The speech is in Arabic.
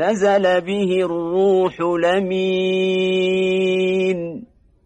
نزل به الروح لمين